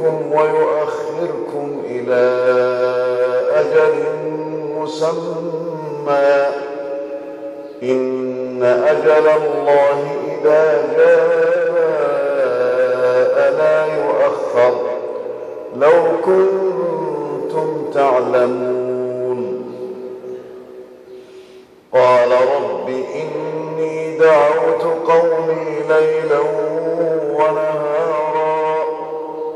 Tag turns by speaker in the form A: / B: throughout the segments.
A: ذنوبكم ويؤخركم إلى أجل مسمى. إن أجل الله إذا جاء لا يؤخر. لو كنتم تعلمون. قال رب إني دعوت قومي ليلا ونهارا.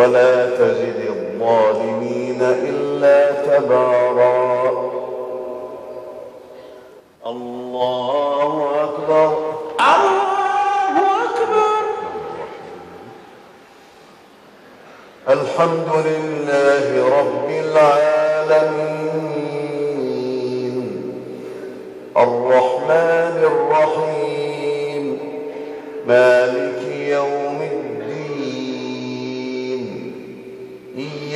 A: ولا تزد الظالمين إلا تبارا. الله أكبر.
B: الله أكبر.
A: الحمد لله رب العالمين. الرحمن الرحيم. مالك يوم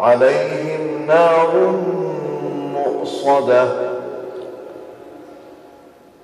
A: عليهم نار مؤصدة.